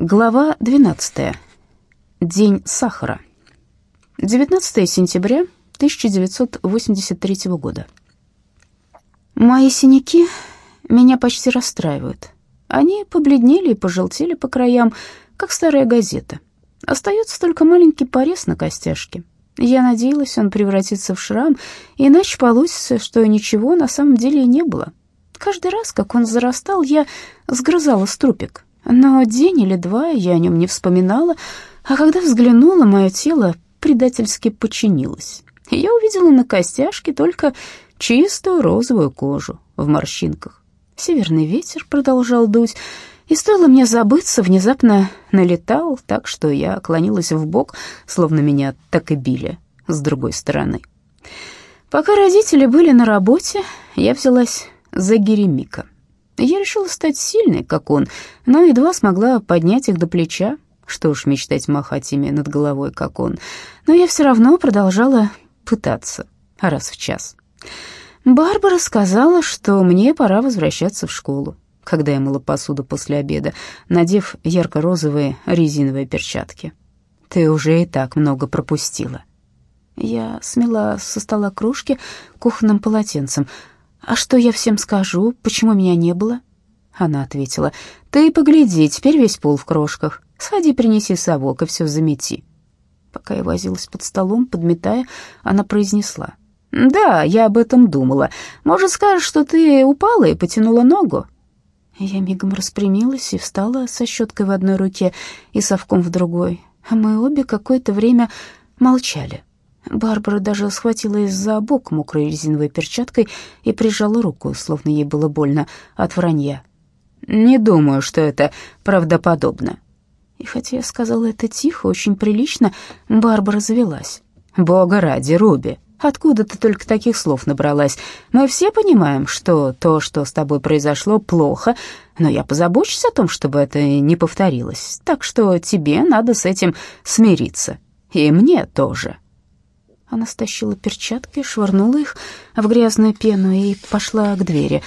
Глава 12. День сахара. 19 сентября 1983 года. Мои синяки меня почти расстраивают. Они побледнели и пожелтели по краям, как старая газета. Остается только маленький порез на костяшке. Я надеялась, он превратится в шрам, иначе получится, что ничего на самом деле и не было. Каждый раз, как он зарастал, я сгрызала струпик — но день или два я о нем не вспоминала, а когда взглянула, мое тело предательски подчинилось. Я увидела на костяшке только чистую розовую кожу в морщинках. Северный ветер продолжал дуть, и стоило мне забыться, внезапно налетал так, что я клонилась в бок, словно меня так и били с другой стороны. Пока родители были на работе, я взялась за Геремика — я решила стать сильной, как он, но едва смогла поднять их до плеча. Что уж мечтать махать ими над головой, как он. Но я все равно продолжала пытаться раз в час. Барбара сказала, что мне пора возвращаться в школу, когда я мыла посуду после обеда, надев ярко-розовые резиновые перчатки. «Ты уже и так много пропустила». Я смела со стола кружки кухонным полотенцем — «А что я всем скажу? Почему меня не было?» Она ответила, «Ты погляди, теперь весь пол в крошках. Сходи, принеси совок и все замети». Пока я возилась под столом, подметая, она произнесла, «Да, я об этом думала. Может, скажешь, что ты упала и потянула ногу?» Я мигом распрямилась и встала со щеткой в одной руке и совком в другой. Мы обе какое-то время молчали. Барбара даже схватилась за бок мокрой резиновой перчаткой и прижала руку, словно ей было больно от вранья. «Не думаю, что это правдоподобно». И хотя я сказала это тихо, очень прилично, Барбара завелась. «Бога ради, Руби, откуда ты только таких слов набралась? Мы все понимаем, что то, что с тобой произошло, плохо, но я позабочусь о том, чтобы это не повторилось, так что тебе надо с этим смириться. И мне тоже». Она стащила перчатки, швырнула их в грязную пену и пошла к двери.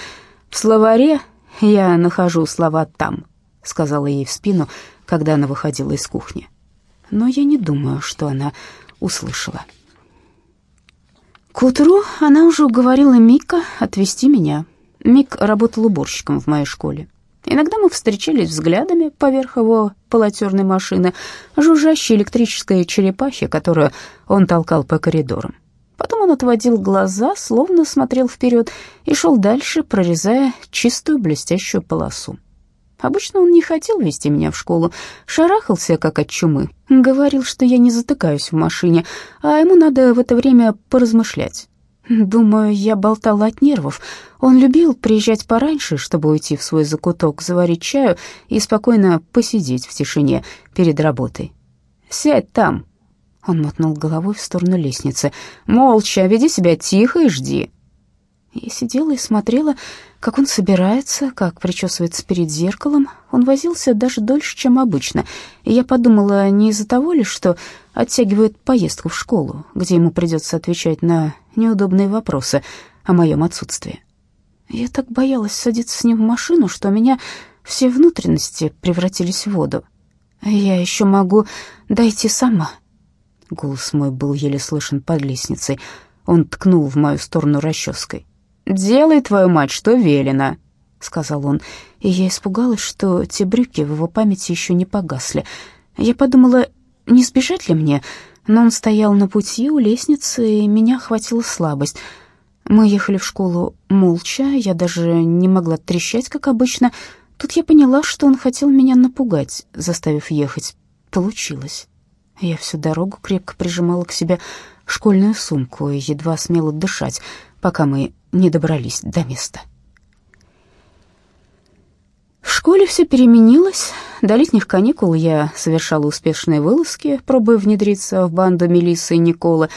«В словаре я нахожу слова «там», — сказала ей в спину, когда она выходила из кухни. Но я не думаю, что она услышала. К утру она уже уговорила Мика отвезти меня. Мик работал уборщиком в моей школе. Иногда мы встречались взглядами поверх его полотерной машины, жужжащей электрической черепахи, которую он толкал по коридорам. Потом он отводил глаза, словно смотрел вперед, и шел дальше, прорезая чистую блестящую полосу. Обычно он не хотел вести меня в школу, шарахался, как от чумы, говорил, что я не затыкаюсь в машине, а ему надо в это время поразмышлять. Думаю, я болтала от нервов. Он любил приезжать пораньше, чтобы уйти в свой закуток, заварить чаю и спокойно посидеть в тишине перед работой. «Сядь там», — он мотнул головой в сторону лестницы. «Молча, веди себя тихо и жди». Я сидела и смотрела, как он собирается, как причесывается перед зеркалом. Он возился даже дольше, чем обычно. И я подумала, не из-за того ли, что оттягивает поездку в школу, где ему придется отвечать на неудобные вопросы о моем отсутствии. Я так боялась садиться с ним в машину, что у меня все внутренности превратились в воду. Я еще могу дойти сама. Голос мой был еле слышен под лестницей. Он ткнул в мою сторону расческой. «Делай, твою мать, что велено», — сказал он, и я испугалась, что те брюки в его памяти еще не погасли. Я подумала, не сбежать ли мне, но он стоял на пути у лестницы, и меня охватила слабость. Мы ехали в школу молча, я даже не могла трещать, как обычно. Тут я поняла, что он хотел меня напугать, заставив ехать. Получилось. Я всю дорогу крепко прижимала к себе школьную сумку и едва смела дышать, пока мы не добрались до места. В школе все переменилось. До летних каникул я совершала успешные вылазки, пробуя внедриться в банду Мелиссы и Николы,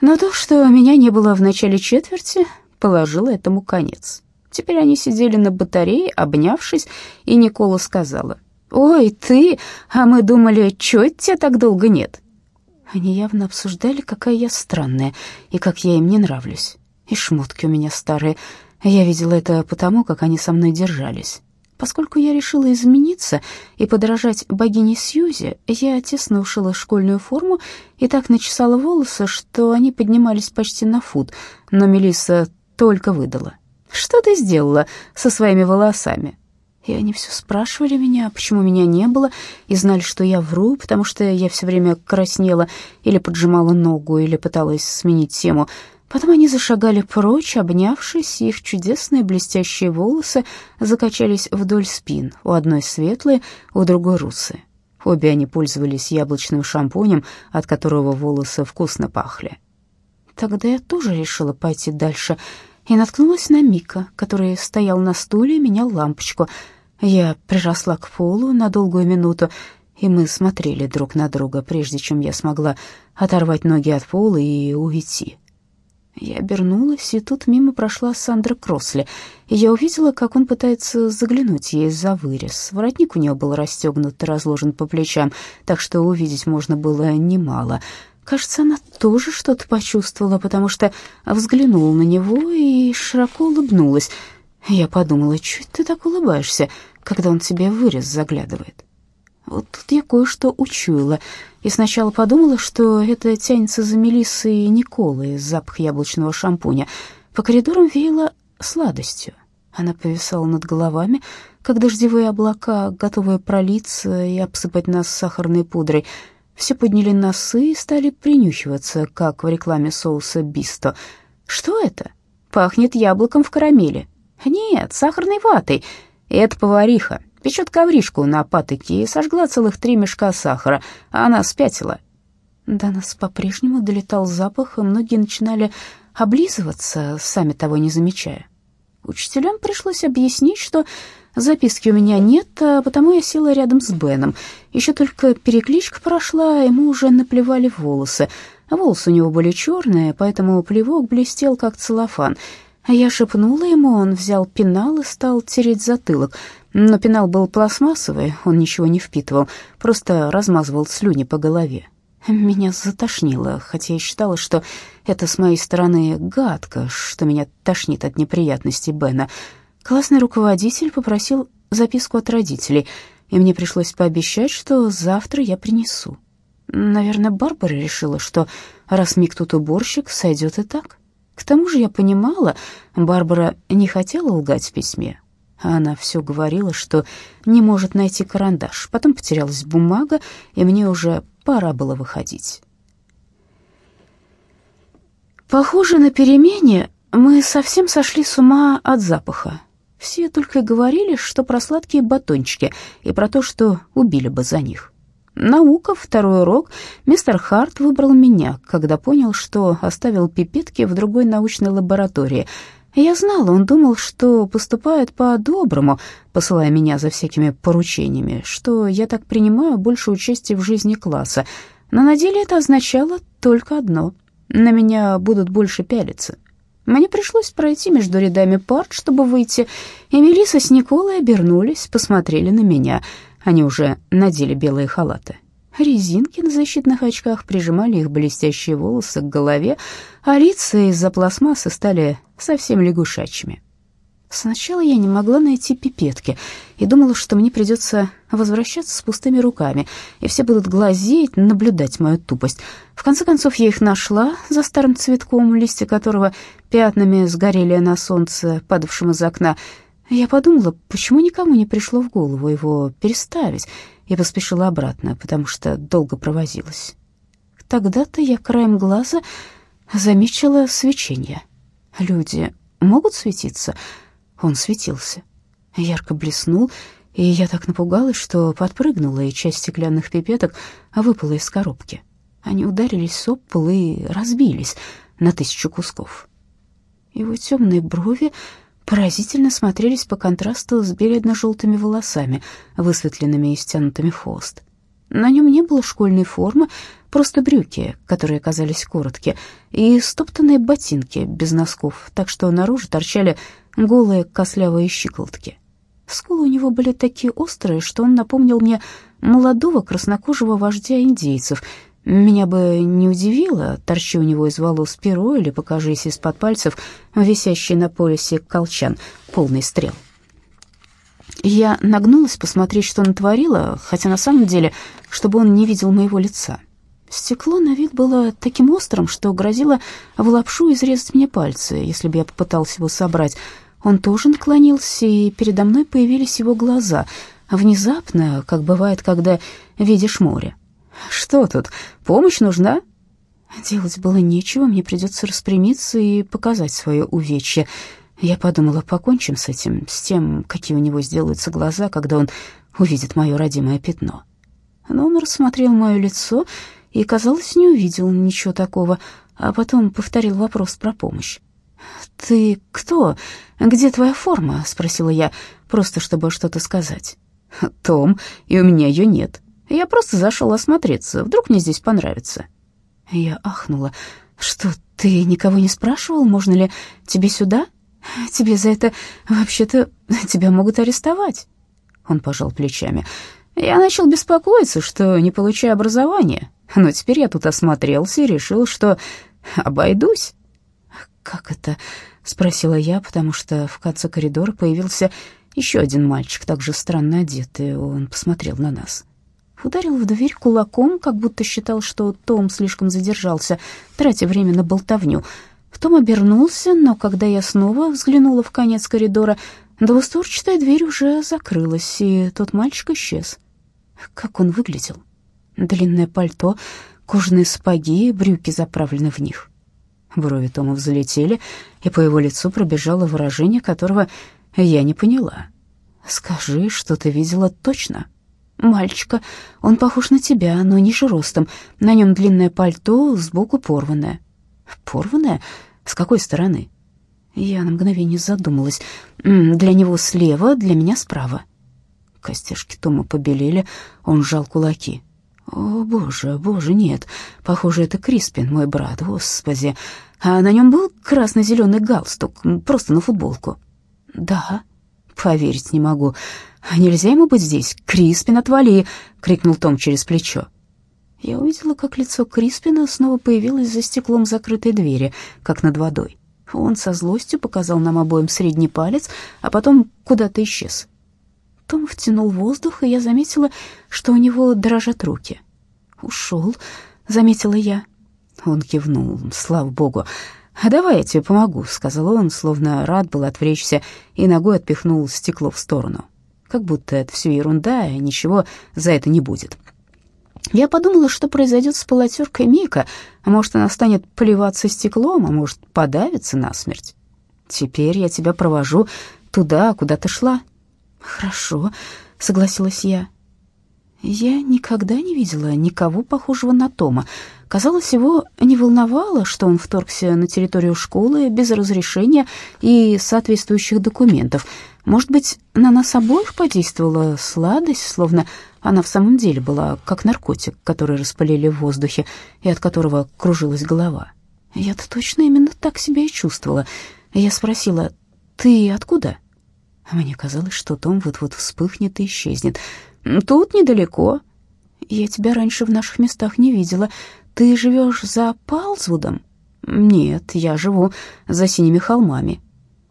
но то, что меня не было в начале четверти, положило этому конец. Теперь они сидели на батарее, обнявшись, и Никола сказала, «Ой, ты, а мы думали, чё тебя так долго нет?» Они явно обсуждали, какая я странная и как я им не нравлюсь. И шмотки у меня старые. Я видела это потому, как они со мной держались. Поскольку я решила измениться и подражать богине Сьюзи, я тесно ушила школьную форму и так начесала волосы, что они поднимались почти на фут, но Мелисса только выдала. «Что ты сделала со своими волосами?» И они все спрашивали меня, почему меня не было, и знали, что я вру, потому что я все время краснела или поджимала ногу, или пыталась сменить тему — Потом они зашагали прочь, обнявшись, и их чудесные блестящие волосы закачались вдоль спин, у одной светлые, у другой русые. Обе они пользовались яблочным шампунем, от которого волосы вкусно пахли. Тогда я тоже решила пойти дальше и наткнулась на Мика, который стоял на стуле и менял лампочку. Я приросла к полу на долгую минуту, и мы смотрели друг на друга, прежде чем я смогла оторвать ноги от пола и уйти. Я обернулась, и тут мимо прошла Сандра Кросли, я увидела, как он пытается заглянуть ей за вырез. Воротник у нее был расстегнут и разложен по плечам, так что увидеть можно было немало. Кажется, она тоже что-то почувствовала, потому что взглянула на него и широко улыбнулась. Я подумала, чуть ты так улыбаешься, когда он тебе вырез заглядывает. Вот тут я кое-что учуяла — и сначала подумала, что это тянется за Мелиссой и Николой, запах яблочного шампуня. По коридорам веяло сладостью. Она повисала над головами, как дождевые облака, готовые пролиться и обсыпать нас сахарной пудрой. Все подняли носы и стали принюхиваться, как в рекламе соуса «Бисто». «Что это? Пахнет яблоком в карамели». «Нет, сахарной ватой. Это повариха. Печет ковришку на патоке и сожгла целых три мешка сахара, а она спятила. До нас по-прежнему долетал запах, и многие начинали облизываться, сами того не замечая. Учителям пришлось объяснить, что записки у меня нет, а потому я села рядом с Беном. Еще только перекличка прошла, ему уже наплевали волосы. Волосы у него были черные, поэтому плевок блестел, как целлофан. Я шепнула ему, он взял пенал и стал тереть затылок — но пенал был пластмассовый, он ничего не впитывал, просто размазывал слюни по голове. Меня затошнило, хотя я считала, что это с моей стороны гадко, что меня тошнит от неприятностей Бена. Классный руководитель попросил записку от родителей, и мне пришлось пообещать, что завтра я принесу. Наверное, Барбара решила, что раз Мик тут уборщик, сойдет и так. К тому же я понимала, Барбара не хотела лгать в письме, она все говорила, что не может найти карандаш. Потом потерялась бумага, и мне уже пора было выходить. Похоже, на перемене мы совсем сошли с ума от запаха. Все только и говорили, что про сладкие батончики и про то, что убили бы за них. Наука, второй урок, мистер Харт выбрал меня, когда понял, что оставил пипетки в другой научной лаборатории — я знала, он думал, что поступает по-доброму, посылая меня за всякими поручениями, что я так принимаю больше участия в жизни класса. Но на деле это означало только одно — на меня будут больше пялиться. Мне пришлось пройти между рядами парт, чтобы выйти, и Мелисса с Николой обернулись, посмотрели на меня. Они уже надели белые халаты. Резинки на защитных очках прижимали их блестящие волосы к голове, а лица из-за пластмассы стали совсем лягушачьими. Сначала я не могла найти пипетки и думала, что мне придется возвращаться с пустыми руками, и все будут глазеть, наблюдать мою тупость. В конце концов, я их нашла за старым цветком, листья которого пятнами сгорели на солнце, падавшем из окна. Я подумала, почему никому не пришло в голову его переставить, и поспешила обратно, потому что долго провозилась. Тогда-то я краем глаза заметила свечение. Люди могут светиться? Он светился. Ярко блеснул, и я так напугалась, что подпрыгнула, и часть стеклянных пипеток выпала из коробки. Они ударились об пол и разбились на тысячу кусков. Его темные брови поразительно смотрелись по контрасту с бледно-желтыми волосами, высветленными и стянутыми в хвост. На нем не было школьной формы, просто брюки, которые казались короткие, и стоптанные ботинки без носков, так что наружу торчали голые кослявые щиколотки. Скулы у него были такие острые, что он напомнил мне молодого краснокожего вождя индейцев. Меня бы не удивило, торчи у него из волос перо или покажись из-под пальцев висящий на поясе колчан, полный стрел. Я нагнулась посмотреть, что натворила, хотя на самом деле, чтобы он не видел моего лица. Стекло на вид было таким острым, что грозило в лапшу изрезать мне пальцы, если бы я попытался его собрать. Он тоже наклонился, и передо мной появились его глаза. Внезапно, как бывает, когда видишь море. «Что тут? Помощь нужна?» Делать было нечего, мне придется распрямиться и показать свое увечье. Я подумала, покончим с этим, с тем, какие у него сделаются глаза, когда он увидит мое родимое пятно. Но он рассмотрел мое лицо и, казалось, не увидел ничего такого, а потом повторил вопрос про помощь. «Ты кто? Где твоя форма?» — спросила я, просто чтобы что-то сказать. «Том, и у меня ее нет. Я просто зашел осмотреться, вдруг мне здесь понравится». Я ахнула. «Что, ты никого не спрашивал, можно ли тебе сюда? Тебе за это вообще-то тебя могут арестовать». Он пожал плечами. «Я начал беспокоиться, что не получаю образования, но теперь я тут осмотрелся и решил, что обойдусь». «Как это?» — спросила я, потому что в конце коридора появился еще один мальчик, также странно одетый. Он посмотрел на нас. Ударил в дверь кулаком, как будто считал, что Том слишком задержался, тратя время на болтовню. Том обернулся, но когда я снова взглянула в конец коридора, двустворчатая дверь уже закрылась, и тот мальчик исчез. Как он выглядел? Длинное пальто, кожаные сапоги, брюки заправлены в них. Брови Тома взлетели, и по его лицу пробежало выражение, которого я не поняла. «Скажи, что ты видела точно?» «Мальчика. Он похож на тебя, но ниже ростом. На нем длинное пальто, сбоку порванное». «Порванное? С какой стороны?» Я на мгновение задумалась. «Для него слева, для меня справа». Костяшки Тома побелели, он сжал кулаки. «О, боже, боже, нет. Похоже, это Криспин, мой брат, господи. А на нем был красно-зеленый галстук, просто на футболку?» «Да». «Поверить не могу. Нельзя ему быть здесь. Криспин, отвали!» — крикнул Том через плечо. Я увидела, как лицо Криспина снова появилось за стеклом закрытой двери, как над водой. Он со злостью показал нам обоим средний палец, а потом куда-то исчез. Том втянул воздух, и я заметила, что у него дрожат руки. «Ушел», — заметила я. Он кивнул, слава богу. «А давай я тебе помогу», — сказал он, словно рад был отвлечься, и ногой отпихнул стекло в сторону. Как будто это все ерунда, и ничего за это не будет. Я подумала, что произойдет с полотеркой Мика. Может, она станет поливаться стеклом, а может, подавится насмерть. Теперь я тебя провожу туда, куда ты шла. Хорошо, согласилась я. Я никогда не видела никого похожего на Тома. Казалось, его не волновало, что он вторгся на территорию школы без разрешения и соответствующих документов. Может быть, на нас обоих подействовала сладость, словно она в самом деле была как наркотик, который распылили в воздухе и от которого кружилась голова. Я-то точно именно так себя и чувствовала. Я спросила, «Ты откуда?» Мне казалось, что Том вот-вот вспыхнет и исчезнет. «Тут недалеко». «Я тебя раньше в наших местах не видела. Ты живешь за Палзвудом?» «Нет, я живу за синими холмами».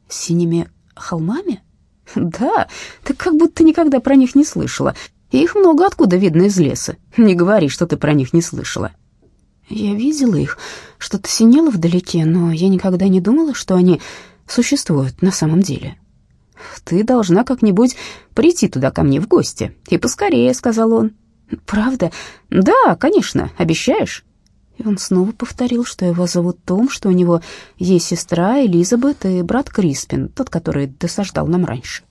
«Синими холмами?» «Да, ты как будто никогда про них не слышала. Их много откуда видно из леса. Не говори, что ты про них не слышала». Я видела их, что-то синело вдалеке, но я никогда не думала, что они существуют на самом деле. «Ты должна как-нибудь прийти туда ко мне в гости. И поскорее», — сказал он. «Правда? Да, конечно. Обещаешь?» И он снова повторил, что его зовут Том, что у него есть сестра Элизабет и брат Криспин, тот, который досаждал нам раньше.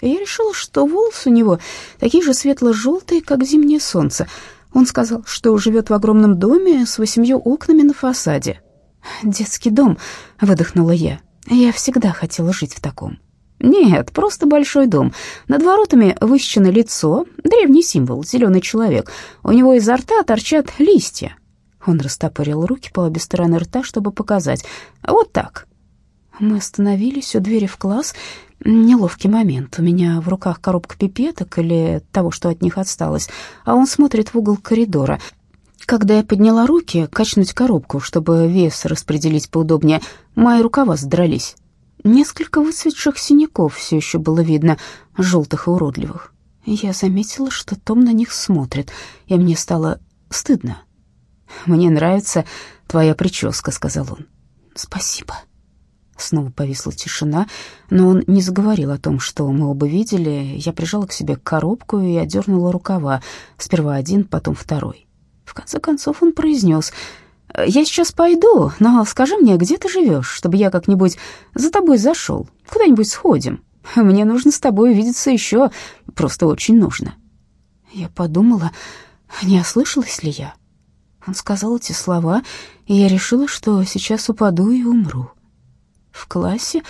И я решила, что волосы у него такие же светло-желтые, как зимнее солнце. Он сказал, что живет в огромном доме с восемью окнами на фасаде. «Детский дом», — выдохнула я. «Я всегда хотела жить в таком». Нет, просто большой дом. Над воротами высечено лицо, древний символ, зеленый человек. У него изо рта торчат листья. Он растопырил руки по обе стороны рта, чтобы показать. Вот так. Мы остановились у двери в класс. Неловкий момент. У меня в руках коробка пипеток или того, что от них осталось, а он смотрит в угол коридора. Когда я подняла руки, качнуть коробку, чтобы вес распределить поудобнее, мои рукава задрались. Несколько выцветших синяков все еще было видно, желтых и уродливых. Я заметила, что Том на них смотрит, и мне стало стыдно. «Мне нравится твоя прическа», — сказал он. «Спасибо». Снова повисла тишина, но он не заговорил о том, что мы оба видели. Я прижала к себе коробку и одернула рукава, сперва один, потом второй. В конце концов он произнес «Я сейчас пойду, но скажи мне, где ты живешь, чтобы я как-нибудь за тобой зашел, куда-нибудь сходим. Мне нужно с тобой увидеться еще, просто очень нужно». Я подумала, не ослышалась ли я. Он сказал эти слова, и я решила, что сейчас упаду и умру. В классе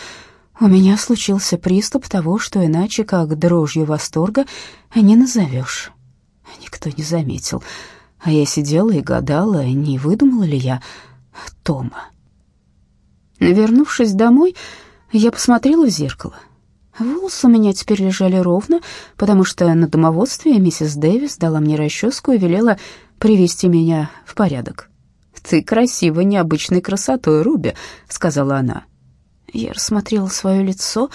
у меня случился приступ того, что иначе как дрожью восторга не назовешь. Никто не заметил, а я сидела и гадала, не выдумала ли я Тома. Вернувшись домой, я посмотрела в зеркало. Волосы у меня теперь лежали ровно, потому что на домоводстве миссис Дэвис дала мне расческу и велела привести меня в порядок. «Ты красива необычной красотой, Руби», — сказала она. Я рассмотрела свое лицо.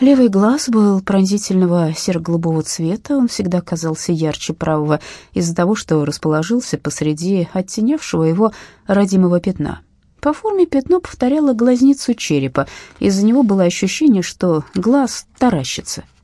Левый глаз был пронзительного серо-голубого цвета, он всегда казался ярче правого из-за того, что расположился посреди оттенявшего его родимого пятна. По форме пятно повторяло глазницу черепа, из-за него было ощущение, что глаз таращится —